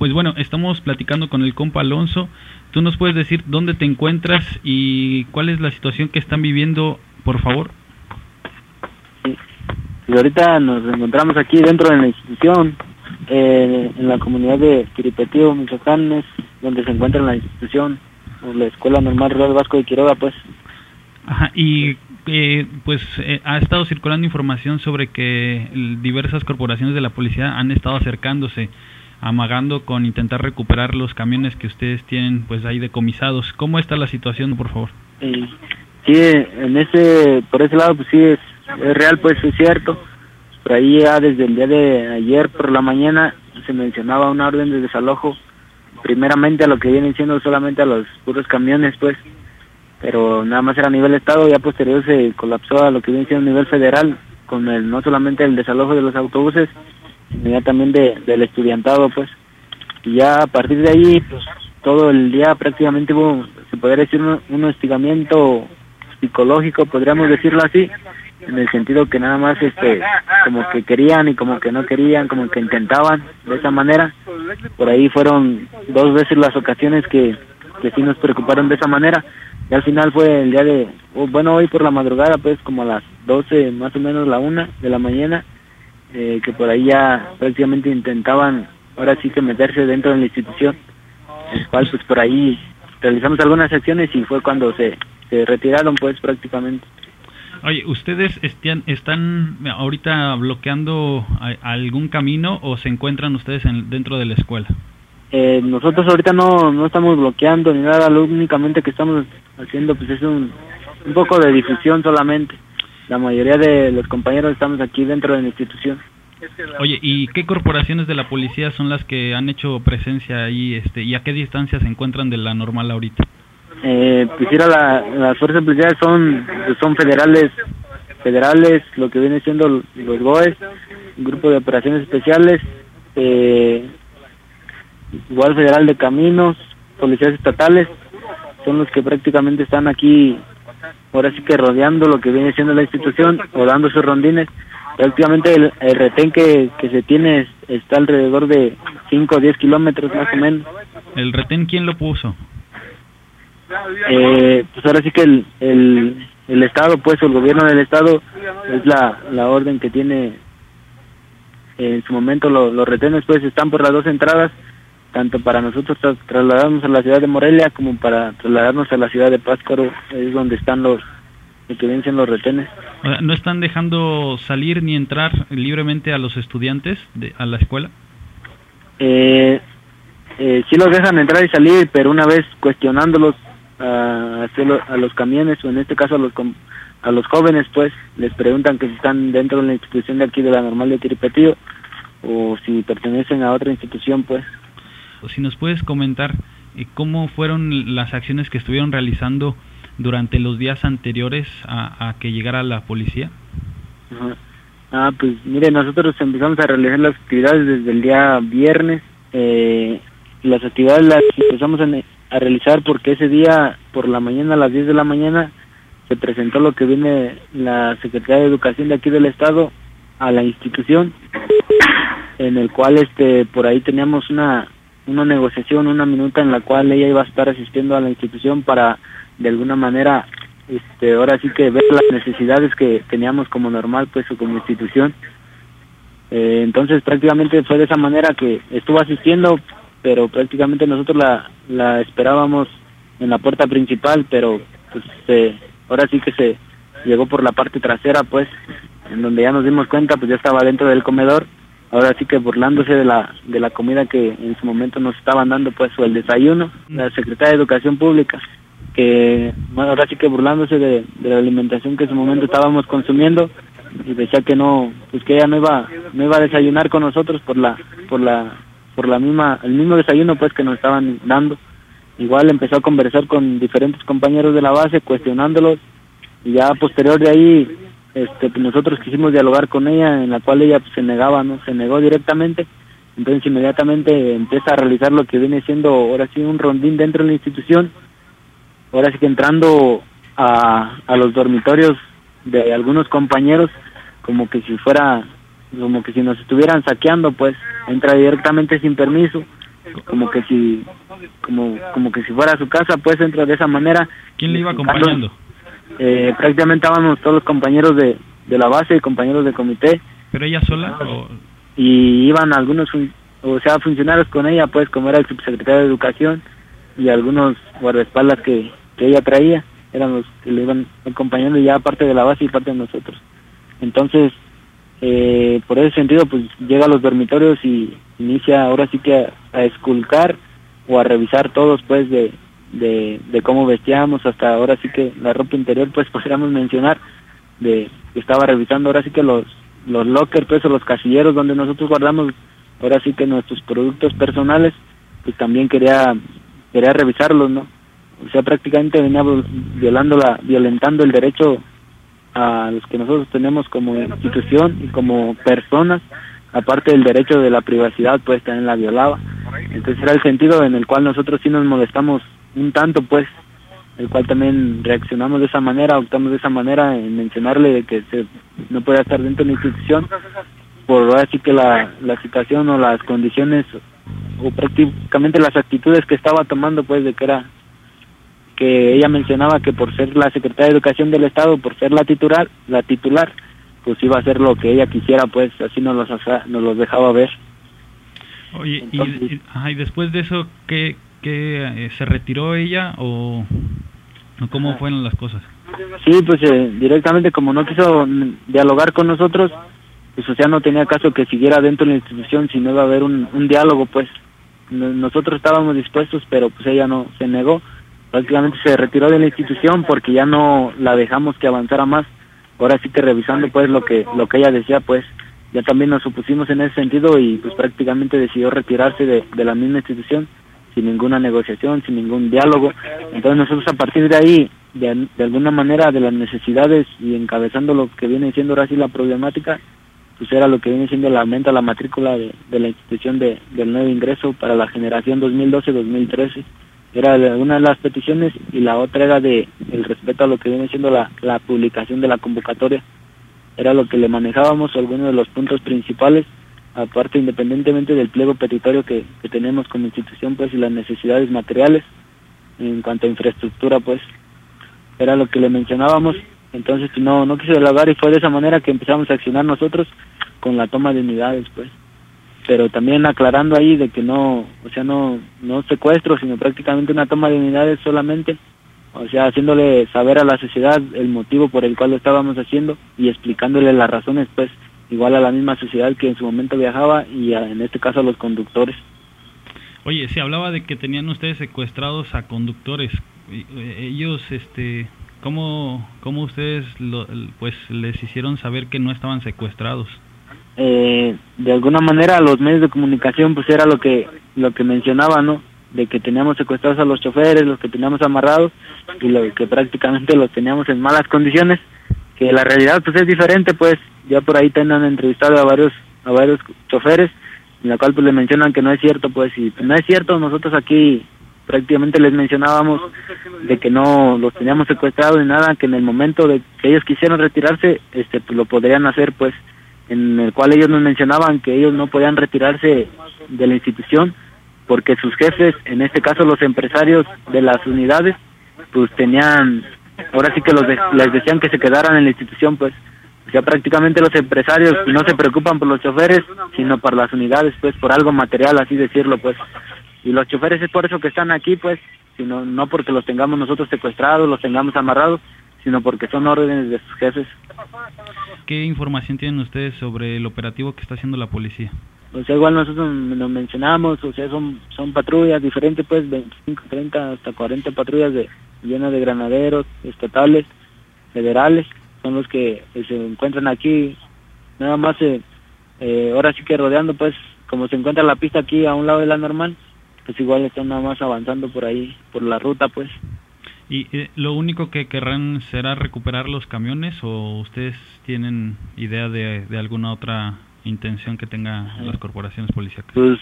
Pues bueno, estamos platicando con el compa Alonso. ¿Tú nos puedes decir dónde te encuentras y cuál es la situación que están viviendo, por favor? Y ahorita nos encontramos aquí dentro de la institución, eh, en la comunidad de Quiripetío, Michoacán, donde se encuentra la institución, la Escuela Normal Rural Vasco de Quiroga, pues. Ajá, y eh, pues eh, ha estado circulando información sobre que diversas corporaciones de la policía han estado acercándose, amagando con intentar recuperar los camiones que ustedes tienen pues ahí decomisados. ¿Cómo está la situación, por favor? sí, en ese, por ese lado, pues sí, es, real, pues es cierto. Por ahí ya desde el día de ayer por la mañana se mencionaba una orden de desalojo, primeramente a lo que vienen siendo solamente a los puros camiones, pues, pero nada más era a nivel estado, ya posterior se colapsó a lo que viene siendo a nivel federal, con el no solamente el desalojo de los autobuses, ya también de, del estudiantado, pues. Y ya a partir de ahí, pues todo el día prácticamente hubo, se podría decir, un, un hostigamiento psicológico, podríamos decirlo así, en el sentido que nada más este como que querían y como que no querían, como que intentaban de esa manera. Por ahí fueron dos veces las ocasiones que, que sí nos preocuparon de esa manera. Y al final fue el día de, bueno, hoy por la madrugada, pues como a las 12, más o menos la una de la mañana, eh, que por ahí ya prácticamente intentaban ahora sí que meterse dentro de la institución, el cual pues por ahí realizamos algunas acciones y fue cuando se, se retiraron pues prácticamente. Oye, ¿ustedes están, están ahorita bloqueando algún camino o se encuentran ustedes en, dentro de la escuela? Eh, nosotros ahorita no, no estamos bloqueando ni nada, lo únicamente que estamos haciendo pues es un, un poco de difusión solamente. La mayoría de los compañeros estamos aquí dentro de la institución. Oye, ¿y qué corporaciones de la policía son las que han hecho presencia ahí este, y a qué distancia se encuentran de la normal ahorita? eh, pues la, las fuerzas policiales son son federales federales lo que viene siendo los GOES grupo de operaciones especiales eh, igual federal de caminos policías estatales son los que prácticamente están aquí ahora sí que rodeando lo que viene siendo la institución o dando sus rondines. Prácticamente el, el retén que, que se tiene está alrededor de 5 o 10 kilómetros más o menos. ¿el retén quién lo puso? eh, pues ahora sí que el, el, el Estado, pues el gobierno del Estado es la, la orden que tiene en su momento los retenes pues están por las dos entradas tanto para nosotros trasladarnos a la ciudad de Morelia como para trasladarnos a la ciudad de Páscaro es donde están los que vencen los retenes ¿no están dejando salir ni entrar libremente a los estudiantes de, a la escuela? Eh, eh, sí los dejan entrar y salir pero una vez cuestionándolos a, a los camiones o en este caso a los a los jóvenes pues les preguntan que si están dentro de la institución de aquí de la normal de Tiripetío o si pertenecen a otra institución pues si nos puedes comentar eh, cómo fueron las acciones que estuvieron realizando durante los días anteriores a, a que llegara la policía. Ah pues mire nosotros empezamos a realizar las actividades desde el día viernes. Eh, las actividades las empezamos en a realizar porque ese día por la mañana a las 10 de la mañana se presentó lo que viene la Secretaría de Educación de aquí del estado a la institución en el cual este por ahí teníamos una una negociación, una minuta en la cual ella iba a estar asistiendo a la institución para de alguna manera este ahora sí que ver las necesidades que teníamos como normal pues o como institución. Eh, entonces prácticamente fue de esa manera que estuvo asistiendo pero prácticamente nosotros la, la esperábamos en la puerta principal, pero pues se, ahora sí que se llegó por la parte trasera, pues, en donde ya nos dimos cuenta, pues ya estaba dentro del comedor, ahora sí que burlándose de la, de la comida que en su momento nos estaban dando, pues, o el desayuno, la secretaria de Educación Pública, que ahora sí que burlándose de, de la alimentación que en su momento estábamos consumiendo, y decía que no, pues que ella no iba, no iba a desayunar con nosotros por la, por la por la misma el mismo desayuno pues que nos estaban dando. Igual empezó a conversar con diferentes compañeros de la base cuestionándolos y ya posterior de ahí este pues, nosotros quisimos dialogar con ella en la cual ella pues, se negaba no se negó directamente. Entonces inmediatamente empieza a realizar lo que viene siendo ahora sí un rondín dentro de la institución. Ahora sí que entrando a, a los dormitorios de algunos compañeros como que si fuera como que si nos estuvieran saqueando, pues. Entra directamente sin permiso, como que si como como que si fuera su casa pues dentro de esa manera. Quién le iba acompañando eh, prácticamente estábamos todos los compañeros de, de la base y compañeros de comité. Pero ella sola y iban algunos o sea funcionarios con ella pues como era el subsecretario de educación y algunos guardaespaldas que, que ella traía eran los que le iban acompañando ya parte de la base y parte de nosotros. Entonces eh, por ese sentido pues llega a los dormitorios y inicia ahora sí que a, esculcar o a revisar todos pues de, de, de, cómo vestíamos hasta ahora sí que la ropa interior pues podríamos mencionar de que estaba revisando ahora sí que los los lockers pues o los casilleros donde nosotros guardamos ahora sí que nuestros productos personales pues también quería quería revisarlos no o sea prácticamente venía violando la violentando el derecho a los que nosotros tenemos como institución y como personas, aparte del derecho de la privacidad, pues también la violaba. Entonces era el sentido en el cual nosotros sí nos molestamos un tanto, pues, el cual también reaccionamos de esa manera, optamos de esa manera en mencionarle de que se, no puede estar dentro de la institución por así que la, la situación o las condiciones o prácticamente las actitudes que estaba tomando, pues, de que era que ella mencionaba que por ser la secretaria de Educación del Estado, por ser la titular, la titular, pues iba a hacer lo que ella quisiera, pues así nos los, nos los dejaba ver. Oye, y, después de eso, ¿qué, qué eh, se retiró ella o, cómo fueron las cosas? Sí, pues eh, directamente como no quiso dialogar con nosotros, pues o sea, no tenía caso que siguiera dentro de la institución, si no iba a haber un, un diálogo, pues nosotros estábamos dispuestos, pero pues ella no se negó prácticamente se retiró de la institución porque ya no la dejamos que avanzara más. Ahora sí que revisando pues lo que lo que ella decía pues ya también nos opusimos en ese sentido y pues prácticamente decidió retirarse de, de la misma institución sin ninguna negociación, sin ningún diálogo. Entonces nosotros a partir de ahí, de, de alguna manera, de las necesidades y encabezando lo que viene siendo ahora sí la problemática, pues era lo que viene siendo la aumento a la matrícula de, de la institución de, del nuevo ingreso para la generación 2012-2013 era una de las peticiones y la otra era de el respeto a lo que viene siendo la, la publicación de la convocatoria. Era lo que le manejábamos algunos de los puntos principales aparte independientemente del pliego petitorio que, que tenemos como institución pues y las necesidades materiales en cuanto a infraestructura pues era lo que le mencionábamos. Entonces no no quiso dialogar y fue de esa manera que empezamos a accionar nosotros con la toma de unidades pues. Pero también aclarando ahí de que no, o sea, no, no secuestro, sino prácticamente una toma de unidades solamente, o sea, haciéndole saber a la sociedad el motivo por el cual lo estábamos haciendo y explicándole las razones, pues, igual a la misma sociedad que en su momento viajaba y en este caso a los conductores. Oye, se hablaba de que tenían ustedes secuestrados a conductores, eh, ellos, este, ¿cómo, cómo ustedes lo, pues les hicieron saber que no estaban secuestrados? eh, de alguna manera los medios de comunicación pues era lo que lo que mencionaba no de que teníamos secuestrados a los choferes los que teníamos amarrados y lo que prácticamente los teníamos en malas condiciones que la realidad pues es diferente pues ya por ahí tengan entrevistado a varios a varios choferes en la cual pues le mencionan que no es cierto pues y no es cierto nosotros aquí prácticamente les mencionábamos de que no los teníamos secuestrados ni nada que en el momento de que ellos quisieran retirarse este pues lo podrían hacer pues en el cual ellos nos mencionaban que ellos no podían retirarse de la institución porque sus jefes, en este caso los empresarios de las unidades, pues tenían, ahora sí que los les decían que se quedaran en la institución, pues, o sea, prácticamente los empresarios no se preocupan por los choferes, sino por las unidades, pues, por algo material, así decirlo, pues. Y los choferes es por eso que están aquí, pues, sino no porque los tengamos nosotros secuestrados, los tengamos amarrados, sino porque son órdenes de sus jefes. ¿Qué información tienen ustedes sobre el operativo que está haciendo la policía? O sea, igual nosotros nos mencionamos, o sea, son son patrullas diferentes, pues 25, 30, hasta 40 patrullas de llenas de granaderos, estatales, federales, son los que se encuentran aquí, nada más, eh, eh, ahora sí que rodeando, pues, como se encuentra la pista aquí a un lado de la normal, pues igual están nada más avanzando por ahí, por la ruta, pues. ¿Y eh, lo único que querrán será recuperar los camiones o ustedes tienen idea de, alguna otra intención que tengan las corporaciones policíacas? Pues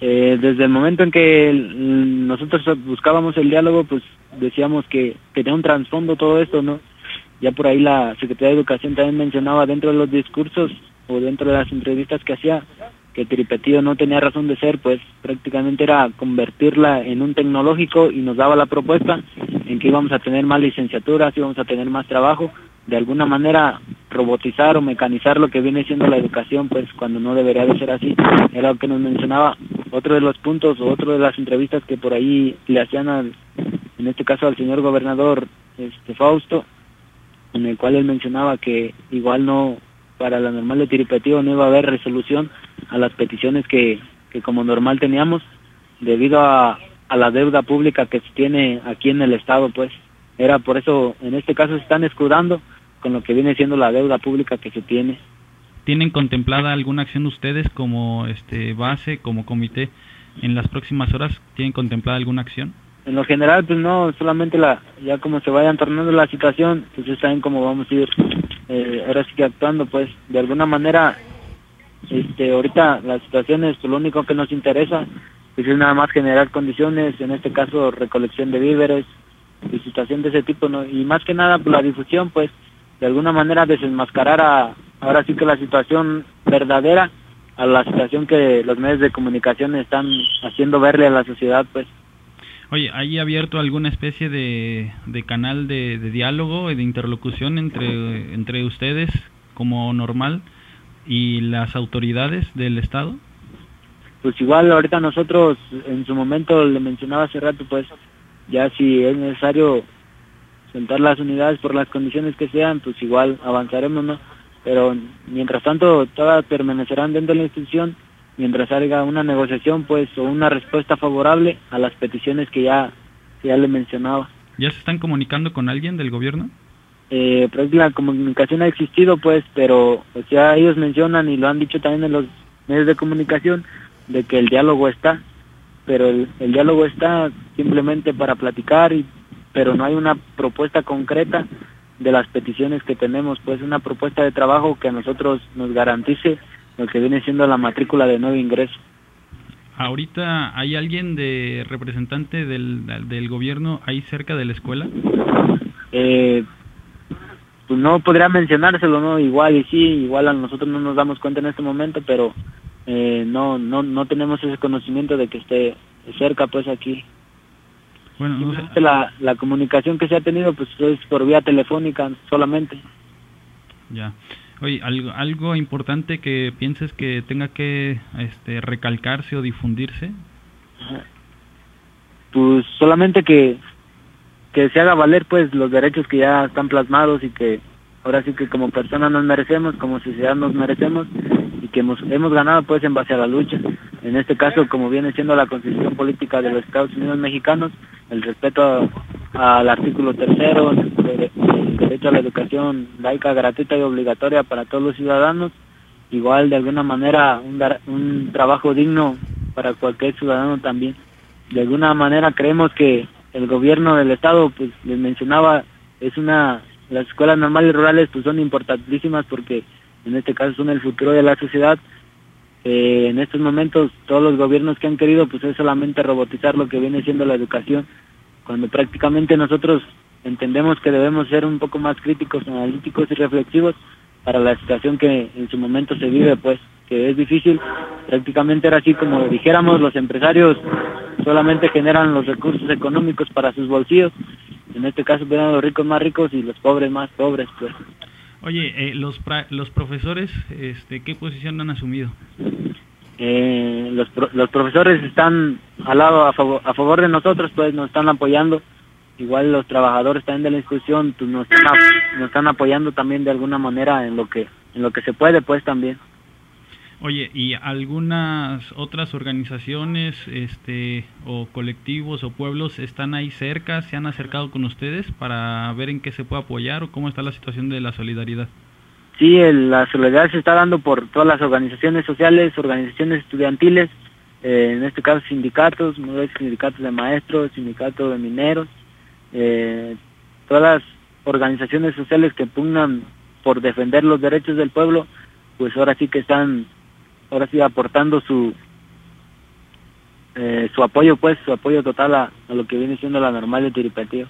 eh, desde el momento en que nosotros buscábamos el diálogo, pues decíamos que tenía un trasfondo todo esto, ¿no? Ya por ahí la Secretaría de Educación también mencionaba dentro de los discursos o dentro de las entrevistas que hacía que Tiripetío no tenía razón de ser, pues prácticamente era convertirla en un tecnológico y nos daba la propuesta en que íbamos a tener más licenciaturas, íbamos a tener más trabajo, de alguna manera robotizar o mecanizar lo que viene siendo la educación, pues cuando no debería de ser así. Era lo que nos mencionaba otro de los puntos o otro de las entrevistas que por ahí le hacían al, en este caso al señor gobernador este Fausto, en el cual él mencionaba que igual no para la normal de Tiripetío no iba a haber resolución a las peticiones que, que como normal teníamos debido a, a la deuda pública que se tiene aquí en el estado pues. Era por eso en este caso se están escudando con lo que viene siendo la deuda pública que se tiene tienen contemplada alguna acción ustedes como este base como comité en las próximas horas tienen contemplada alguna acción en lo general pues no solamente la ya como se vayan tornando la situación pues ya saben cómo vamos a ir eh, ahora sí que actuando pues de alguna manera este ahorita las situaciones pues, lo único que nos interesa pues es nada más generar condiciones en este caso recolección de víveres y situación de ese tipo no y más que nada pues, la difusión pues de alguna manera desenmascarar a ahora sí que la situación verdadera a la situación que los medios de comunicación están haciendo verle a la sociedad pues Oye, ¿hay abierto alguna especie de, de canal de, de diálogo, de interlocución entre, entre ustedes como normal y las autoridades del Estado? Pues igual ahorita nosotros en su momento le mencionaba hace rato pues ya si es necesario sentar las unidades por las condiciones que sean pues igual avanzaremos no pero mientras tanto todas permanecerán dentro de la institución mientras salga una negociación pues o una respuesta favorable a las peticiones que ya ya le mencionaba. ¿Ya se están comunicando con alguien del gobierno? Eh, pues la comunicación ha existido pues, pero pues ya ellos mencionan y lo han dicho también en los medios de comunicación de que el diálogo está, pero el, el diálogo está simplemente para platicar y pero no hay una propuesta concreta de las peticiones que tenemos, pues una propuesta de trabajo que a nosotros nos garantice lo que viene siendo la matrícula de nuevo ingreso. ¿Ahorita hay alguien de representante del, del gobierno ahí cerca de la escuela? Eh, pues no podría mencionárselo, ¿no? Igual y sí, igual a nosotros no nos damos cuenta en este momento, pero eh, no, no, no tenemos ese conocimiento de que esté cerca, pues aquí. Bueno, no sé. la, la comunicación que se ha tenido, pues es por vía telefónica solamente. Ya. Oye, algo, algo importante que pienses que tenga que este, recalcarse o difundirse. Pues solamente que, que se haga valer pues los derechos que ya están plasmados y que ahora sí que como personas nos merecemos, como sociedad nos merecemos y que hemos, hemos ganado pues en base a la lucha. En este caso, como viene siendo la constitución política de los Estados Unidos mexicanos, el respeto al artículo tercero, el derecho a la educación laica, gratuita y obligatoria para todos los ciudadanos, igual de alguna manera un, un trabajo digno para cualquier ciudadano también. De alguna manera creemos que el gobierno del estado, pues les mencionaba, es una, las escuelas normales rurales pues son importantísimas porque en este caso son el futuro de la sociedad. Eh, en estos momentos todos los gobiernos que han querido pues es solamente robotizar lo que viene siendo la educación cuando prácticamente nosotros entendemos que debemos ser un poco más críticos, analíticos y reflexivos para la situación que en su momento se vive, pues que es difícil. Prácticamente era así como dijéramos, los empresarios solamente generan los recursos económicos para sus bolsillos. En este caso eran los ricos más ricos y los pobres más pobres, pues. Oye, eh, los los profesores, este, ¿qué posición han asumido? Eh, los, los profesores están al lado a favor, a favor de nosotros, pues nos están apoyando. Igual los trabajadores también de la institución pues, nos, están, nos están apoyando también de alguna manera en lo que en lo que se puede, pues también. Oye, ¿y algunas otras organizaciones este, o colectivos o pueblos están ahí cerca? ¿Se han acercado con ustedes para ver en qué se puede apoyar o cómo está la situación de la solidaridad? Sí, la solidaridad se está dando por todas las organizaciones sociales, organizaciones estudiantiles, eh, en este caso sindicatos, sindicatos de maestros, sindicatos de mineros, eh, todas las organizaciones sociales que pugnan por defender los derechos del pueblo, pues ahora sí que están, ahora sí aportando su eh, su apoyo, pues, su apoyo total a, lo que viene siendo la normal de Tiripetíos.